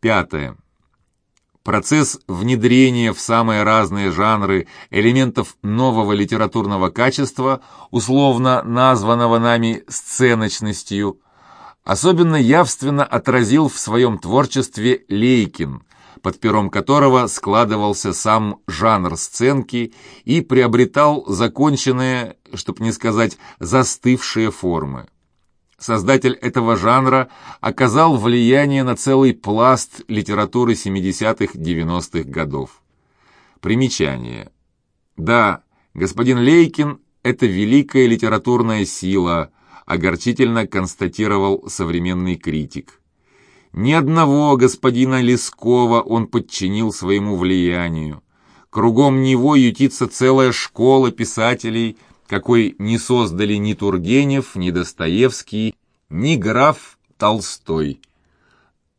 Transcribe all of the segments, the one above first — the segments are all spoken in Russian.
Пятое. Процесс внедрения в самые разные жанры элементов нового литературного качества, условно названного нами сценочностью, особенно явственно отразил в своем творчестве Лейкин, под пером которого складывался сам жанр сценки и приобретал законченные, чтобы не сказать застывшие формы. Создатель этого жанра оказал влияние на целый пласт литературы 70-х-90-х годов. Примечание. Да, господин Лейкин – это великая литературная сила, огорчительно констатировал современный критик. Ни одного господина Лескова он подчинил своему влиянию. Кругом него ютится целая школа писателей – какой не создали ни Тургенев, ни Достоевский, ни граф Толстой.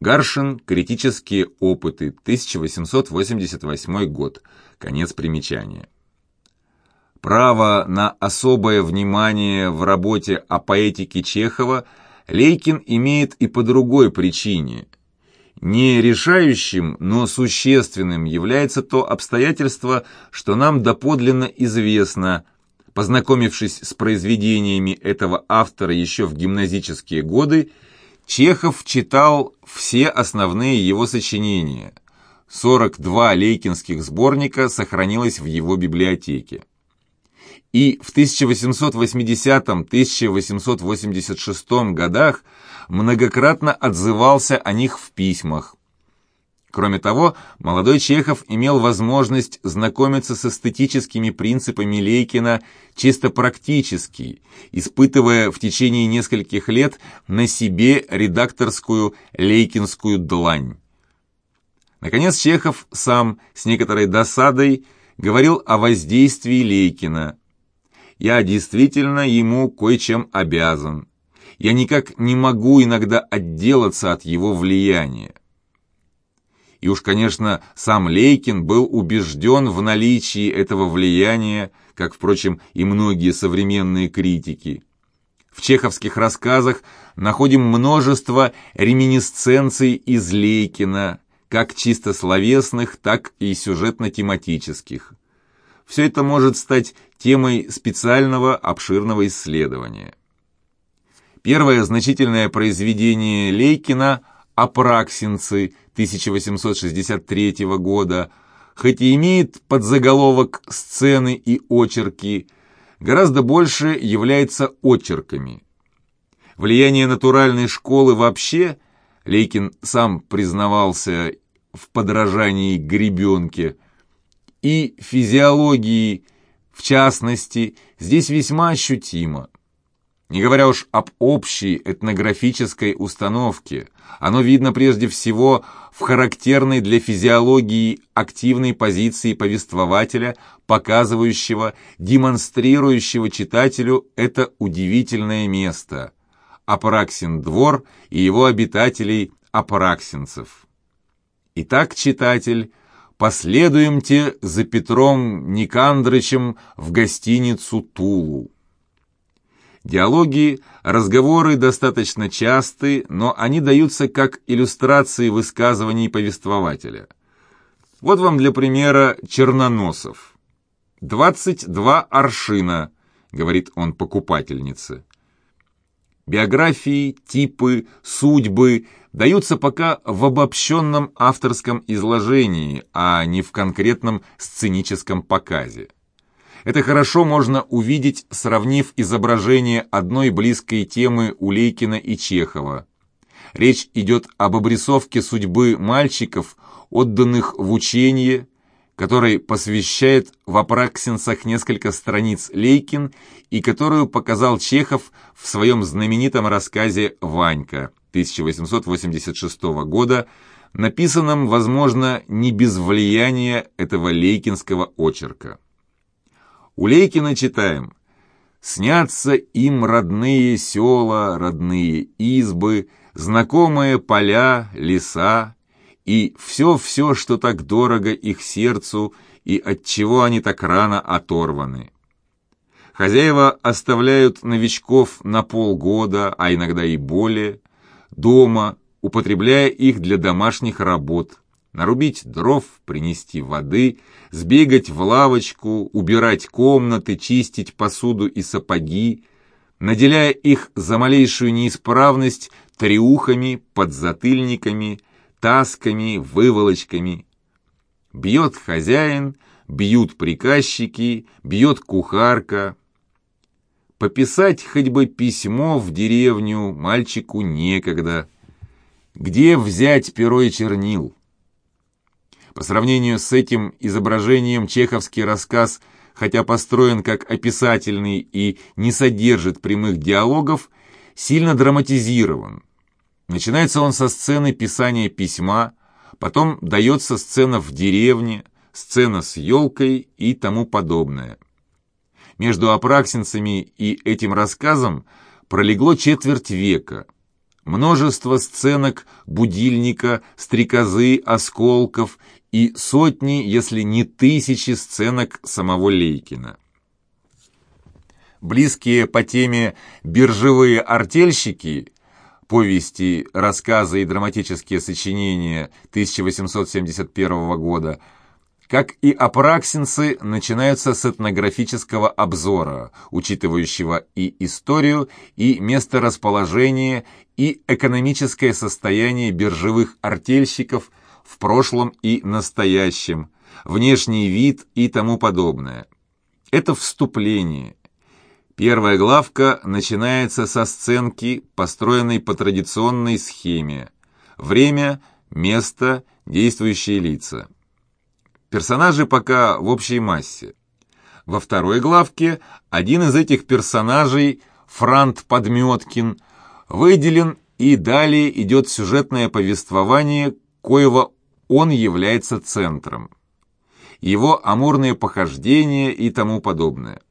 Гаршин. Критические опыты. 1888 год. Конец примечания. Право на особое внимание в работе о поэтике Чехова Лейкин имеет и по другой причине. Не решающим, но существенным является то обстоятельство, что нам доподлинно известно – Познакомившись с произведениями этого автора еще в гимназические годы, Чехов читал все основные его сочинения. 42 лейкинских сборника сохранилось в его библиотеке. И в 1880-1886 годах многократно отзывался о них в письмах, Кроме того, молодой Чехов имел возможность знакомиться с эстетическими принципами Лейкина чисто практически, испытывая в течение нескольких лет на себе редакторскую лейкинскую длань. Наконец Чехов сам с некоторой досадой говорил о воздействии Лейкина. «Я действительно ему кое-чем обязан. Я никак не могу иногда отделаться от его влияния. И уж, конечно, сам Лейкин был убежден в наличии этого влияния, как, впрочем, и многие современные критики. В чеховских рассказах находим множество реминисценций из Лейкина, как чисто словесных, так и сюжетно-тематических. Все это может стать темой специального обширного исследования. Первое значительное произведение Лейкина «Апраксинцы» 1863 года, хоть и имеет подзаголовок «Сцены и очерки», гораздо больше является очерками. Влияние натуральной школы вообще, Лейкин сам признавался в подражании гребенке, и физиологии, в частности, здесь весьма ощутимо. Не говоря уж об общей этнографической установке, оно видно прежде всего в характерной для физиологии активной позиции повествователя, показывающего, демонстрирующего читателю это удивительное место – Апраксин двор и его обитателей апраксинцев. Итак, читатель, последуемте за Петром Никандрычем в гостиницу Тулу. Диалоги, разговоры достаточно часты, но они даются как иллюстрации высказываний повествователя. Вот вам для примера Черноносов. «Двадцать два аршина», — говорит он покупательнице. Биографии, типы, судьбы даются пока в обобщенном авторском изложении, а не в конкретном сценическом показе. Это хорошо можно увидеть, сравнив изображение одной близкой темы у Лейкина и Чехова. Речь идет об обрисовке судьбы мальчиков, отданных в учение, который посвящает в апраксинцах несколько страниц Лейкин и которую показал Чехов в своем знаменитом рассказе «Ванька» 1886 года, написанном, возможно, не без влияния этого лейкинского очерка. У Лейкина читаем «Снятся им родные села, родные избы, знакомые поля, леса, и все-все, что так дорого их сердцу, и от чего они так рано оторваны». Хозяева оставляют новичков на полгода, а иногда и более, дома, употребляя их для домашних работ. Нарубить дров, принести воды, сбегать в лавочку, убирать комнаты, чистить посуду и сапоги, наделяя их за малейшую неисправность триухами, подзатыльниками, тасками, выволочками. Бьет хозяин, бьют приказчики, бьет кухарка. Пописать хоть бы письмо в деревню мальчику некогда. Где взять перо и чернил? По сравнению с этим изображением чеховский рассказ, хотя построен как описательный и не содержит прямых диалогов, сильно драматизирован. Начинается он со сцены писания письма, потом дается сцена в деревне, сцена с елкой и тому подобное. Между апраксинцами и этим рассказом пролегло четверть века. Множество сценок, будильника, стрекозы, осколков и сотни, если не тысячи сценок самого Лейкина. Близкие по теме «Биржевые артельщики» повести, рассказы и драматические сочинения 1871 года, как и апраксинцы, начинаются с этнографического обзора, учитывающего и историю, и месторасположение, и экономическое состояние биржевых артельщиков в прошлом и настоящем, внешний вид и тому подобное. Это вступление, Первая главка начинается со сценки, построенной по традиционной схеме. Время, место, действующие лица. Персонажи пока в общей массе. Во второй главке один из этих персонажей, Франт Подметкин, выделен и далее идет сюжетное повествование, коего он является центром. Его амурные похождения и тому подобное.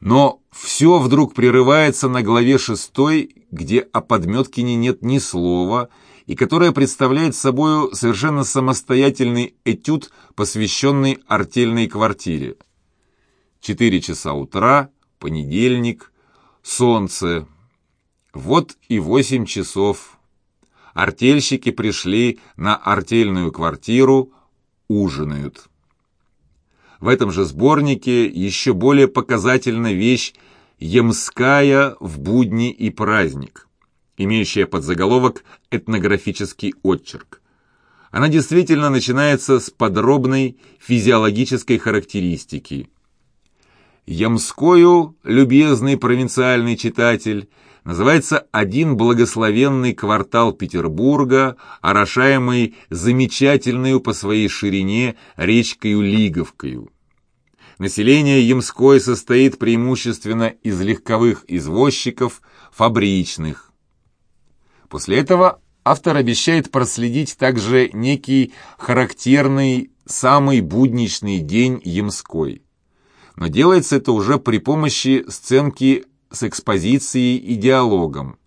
Но все вдруг прерывается на главе шестой, где о Подметкине нет ни слова, и которая представляет собою совершенно самостоятельный этюд, посвященный артельной квартире. Четыре часа утра, понедельник, солнце. Вот и восемь часов. Артельщики пришли на артельную квартиру, ужинают. В этом же сборнике еще более показательна вещь «Ямская в будни и праздник», имеющая подзаголовок «Этнографический отчерк». Она действительно начинается с подробной физиологической характеристики. Ямскою, любезный провинциальный читатель, называется один благословенный квартал Петербурга, орошаемый замечательную по своей ширине речкою Лиговкою. Население Ямской состоит преимущественно из легковых извозчиков, фабричных. После этого автор обещает проследить также некий характерный, самый будничный день Ямской. Но делается это уже при помощи сценки с экспозицией и диалогом.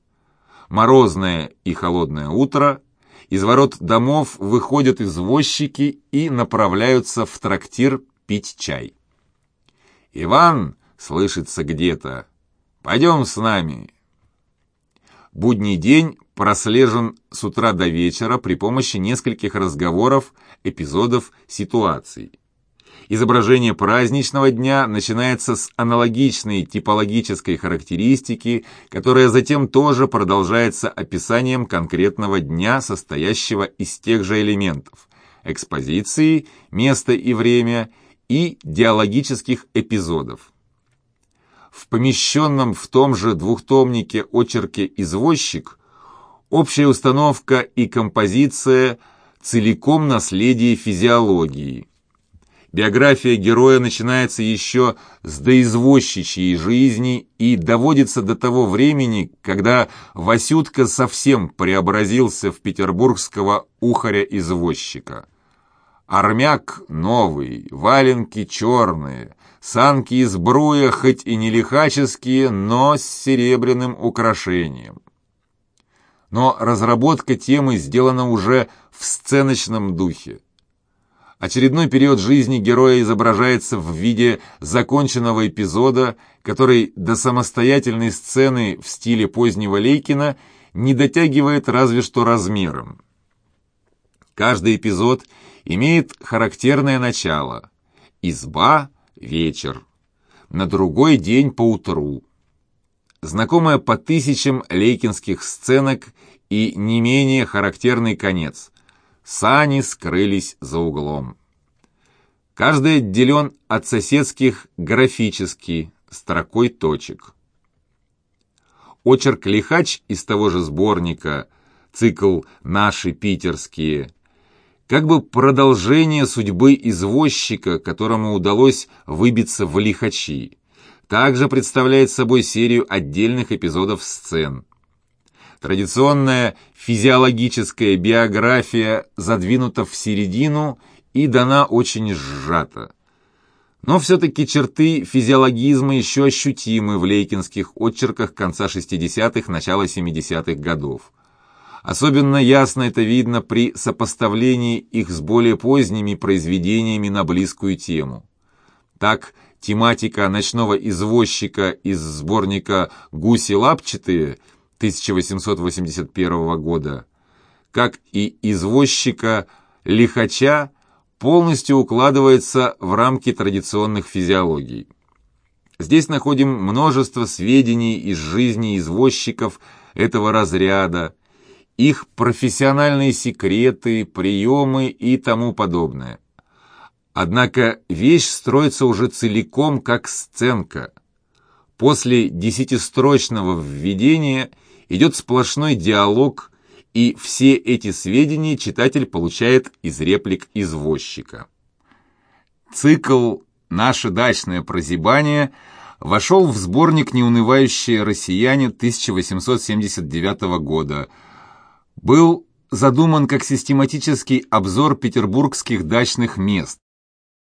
Морозное и холодное утро, из ворот домов выходят извозчики и направляются в трактир пить чай. «Иван!» — слышится где-то. «Пойдем с нами!» Будний день прослежен с утра до вечера при помощи нескольких разговоров, эпизодов, ситуаций. Изображение праздничного дня начинается с аналогичной типологической характеристики, которая затем тоже продолжается описанием конкретного дня, состоящего из тех же элементов – экспозиции, место и время и диалогических эпизодов. В помещенном в том же двухтомнике очерке «Извозчик» общая установка и композиция целиком наследие физиологии – Биография героя начинается еще с доизвозчичьей жизни и доводится до того времени, когда Васютка совсем преобразился в петербургского ухаря-извозчика. Армяк новый, валенки черные, санки из бруя хоть и не лихаческие, но с серебряным украшением. Но разработка темы сделана уже в сценочном духе. Очередной период жизни героя изображается в виде законченного эпизода, который до самостоятельной сцены в стиле позднего Лейкина не дотягивает разве что размером. Каждый эпизод имеет характерное начало. Изба – вечер. На другой день поутру. Знакомая по тысячам лейкинских сценок и не менее характерный конец. Сани скрылись за углом. Каждый отделен от соседских графически, строкой точек. Очерк «Лихач» из того же сборника, цикл «Наши питерские», как бы продолжение судьбы извозчика, которому удалось выбиться в лихачи. Также представляет собой серию отдельных эпизодов сцен. Традиционная физиологическая биография задвинута в середину и дана очень сжато. Но все-таки черты физиологизма еще ощутимы в лейкинских отчерках конца 60-х, начала 70-х годов. Особенно ясно это видно при сопоставлении их с более поздними произведениями на близкую тему. Так, тематика ночного извозчика из сборника «Гуси лапчатые» 1881 года, как и извозчика лихача, полностью укладывается в рамки традиционных физиологий. Здесь находим множество сведений из жизни извозчиков этого разряда, их профессиональные секреты, приемы и тому подобное. Однако вещь строится уже целиком как сценка. После десятистрочного введения – идет сплошной диалог, и все эти сведения читатель получает из реплик извозчика. Цикл «Наше дачное прозябание» вошел в сборник «Неунывающие россияне» 1879 года. Был задуман как систематический обзор петербургских дачных мест.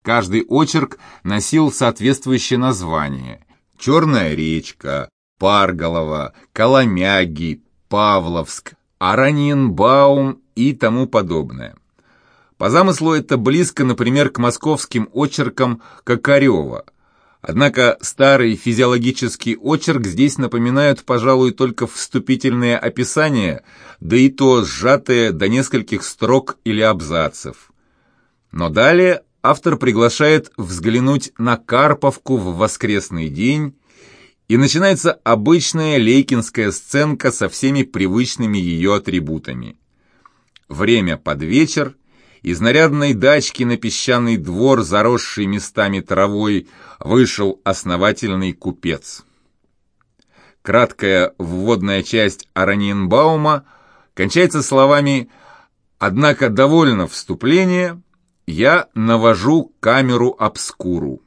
Каждый очерк носил соответствующее название. «Черная речка», Парголова, Коломяги, Павловск, Араньенбаум и тому подобное. По замыслу это близко, например, к московским очеркам Кокарева. Однако старый физиологический очерк здесь напоминают, пожалуй, только вступительные описания, да и то сжатые до нескольких строк или абзацев. Но далее автор приглашает взглянуть на Карповку в воскресный день, и начинается обычная лейкинская сценка со всеми привычными ее атрибутами. Время под вечер, из нарядной дачки на песчаный двор, заросший местами травой, вышел основательный купец. Краткая вводная часть Араньенбаума кончается словами «Однако довольно вступление, я навожу камеру обскуру»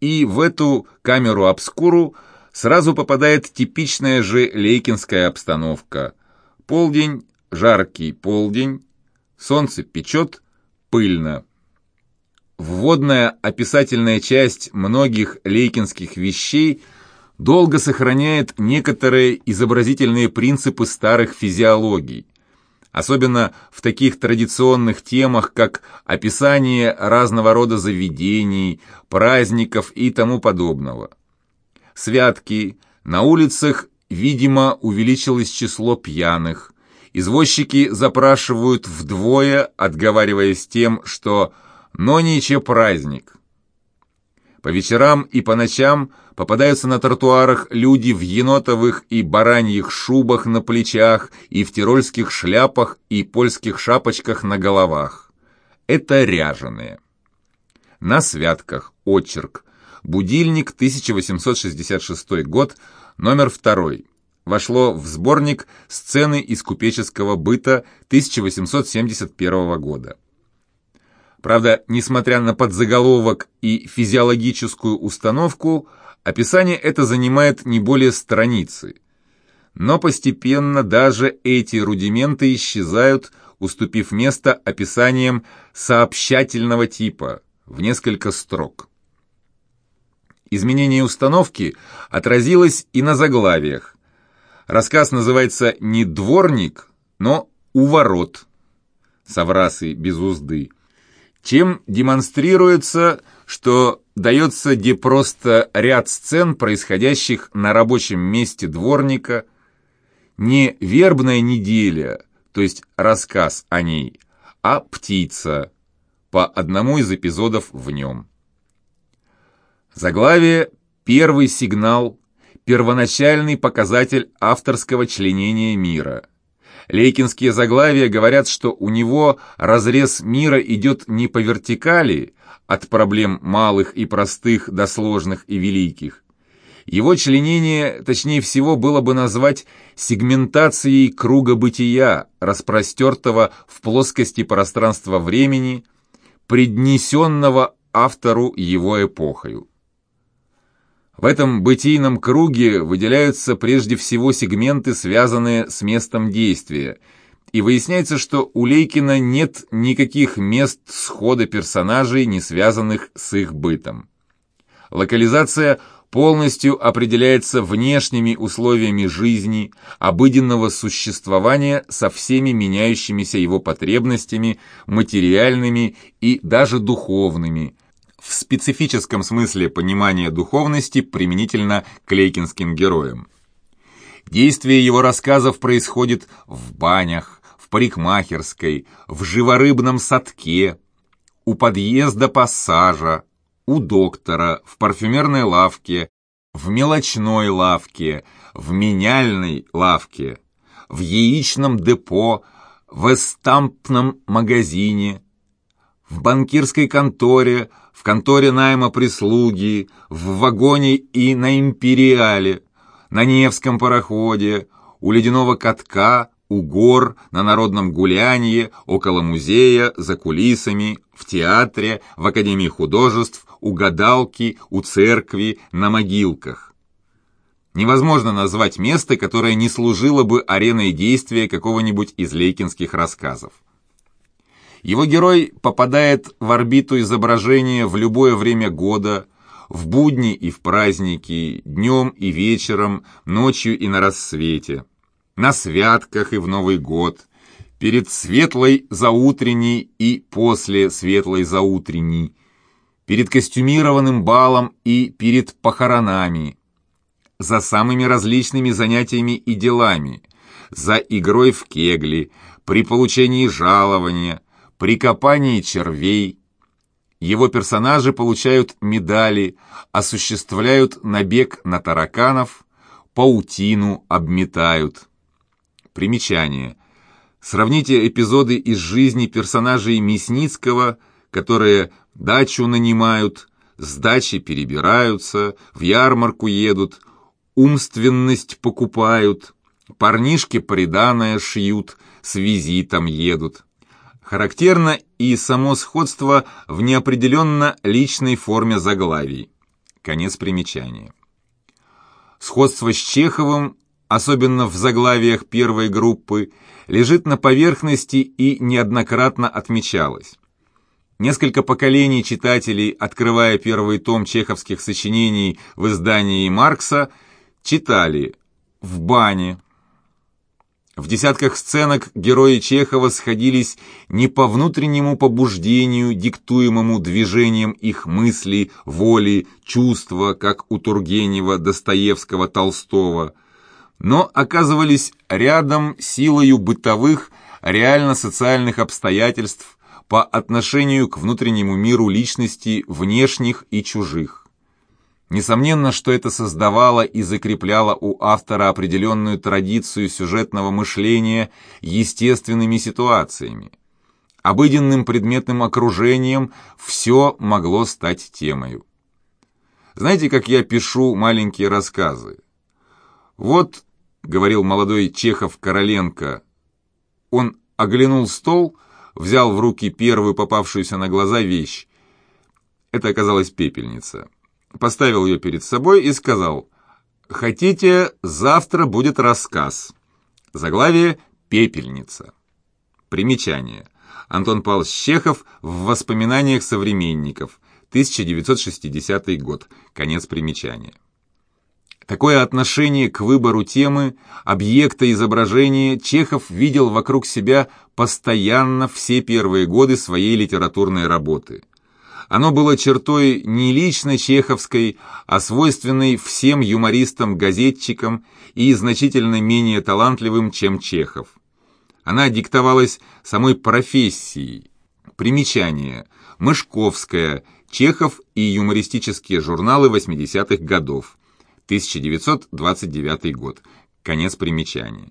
и в эту камеру-обскуру сразу попадает типичная же лейкинская обстановка. Полдень, жаркий полдень, солнце печет, пыльно. Вводная описательная часть многих лейкинских вещей долго сохраняет некоторые изобразительные принципы старых физиологий особенно в таких традиционных темах, как описание разного рода заведений, праздников и тому подобного. Святки, на улицах, видимо, увеличилось число пьяных, извозчики запрашивают вдвое, отговариваясь тем, что «но ничего праздник». По вечерам и по ночам попадаются на тротуарах люди в енотовых и бараньих шубах на плечах и в тирольских шляпах и польских шапочках на головах. Это ряженые. На святках очерк. Будильник, 1866 год, номер второй. Вошло в сборник «Сцены из купеческого быта» 1871 года. Правда, несмотря на подзаголовок и физиологическую установку, описание это занимает не более страницы. Но постепенно даже эти рудименты исчезают, уступив место описаниям сообщательного типа в несколько строк. Изменение установки отразилось и на заглавиях. Рассказ называется не «Дворник», но «У ворот». Соврасы без узды чем демонстрируется, что дается где просто ряд сцен, происходящих на рабочем месте дворника, Не вербная неделя, то есть рассказ о ней, а птица, по одному из эпизодов в нем. Заглавие «Первый сигнал», первоначальный показатель авторского членения мира. Лейкинские заглавия говорят, что у него разрез мира идет не по вертикали, от проблем малых и простых до сложных и великих. Его членение, точнее всего, было бы назвать сегментацией круга бытия, распростертого в плоскости пространства-времени, преднесенного автору его эпохою. В этом бытийном круге выделяются прежде всего сегменты, связанные с местом действия, и выясняется, что у Лейкина нет никаких мест схода персонажей, не связанных с их бытом. Локализация полностью определяется внешними условиями жизни, обыденного существования со всеми меняющимися его потребностями, материальными и даже духовными – в специфическом смысле понимания духовности применительно к лейкинским героям. Действие его рассказов происходит в банях, в парикмахерской, в живорыбном садке, у подъезда пассажа, у доктора, в парфюмерной лавке, в мелочной лавке, в меняльной лавке, в яичном депо, в эстампном магазине, в банкирской конторе, в конторе найма прислуги, в вагоне и на империале, на Невском пароходе, у ледяного катка, у гор, на народном гулянье, около музея, за кулисами, в театре, в Академии художеств, у гадалки, у церкви, на могилках. Невозможно назвать место, которое не служило бы ареной действия какого-нибудь из лейкинских рассказов. Его герой попадает в орбиту изображения в любое время года, в будни и в праздники, днем и вечером, ночью и на рассвете, на святках и в Новый год, перед светлой заутренней и после светлой заутренней, перед костюмированным балом и перед похоронами, за самыми различными занятиями и делами, за игрой в кегли, при получении жалования, при копании червей. Его персонажи получают медали, осуществляют набег на тараканов, паутину обметают. Примечание. Сравните эпизоды из жизни персонажей Мясницкого, которые дачу нанимают, с дачи перебираются, в ярмарку едут, умственность покупают, парнишки приданое шьют, с визитом едут. Характерно и само сходство в неопределенно личной форме заглавий. Конец примечания. Сходство с Чеховым, особенно в заглавиях первой группы, лежит на поверхности и неоднократно отмечалось. Несколько поколений читателей, открывая первый том чеховских сочинений в издании Маркса, читали «В бане», в десятках сценок герои Чехова сходились не по внутреннему побуждению, диктуемому движением их мысли, воли, чувства, как у Тургенева, Достоевского, Толстого, но оказывались рядом силою бытовых, реально-социальных обстоятельств по отношению к внутреннему миру личности внешних и чужих. Несомненно, что это создавало и закрепляло у автора определенную традицию сюжетного мышления естественными ситуациями. Обыденным предметным окружением все могло стать темою. Знаете, как я пишу маленькие рассказы? Вот, говорил молодой Чехов Короленко, он оглянул стол, взял в руки первую попавшуюся на глаза вещь. Это оказалась пепельница поставил ее перед собой и сказал «Хотите, завтра будет рассказ». Заглавие «Пепельница». Примечание. Антон Павлович Чехов в «Воспоминаниях современников», 1960 год. Конец примечания. Такое отношение к выбору темы, объекта изображения Чехов видел вокруг себя постоянно все первые годы своей литературной работы – Оно было чертой не лично чеховской, а свойственной всем юмористам-газетчикам и значительно менее талантливым, чем Чехов. Она диктовалась самой профессией. Примечание. Мышковская, Чехов и юмористические журналы 80-х годов. 1929 год. Конец примечания.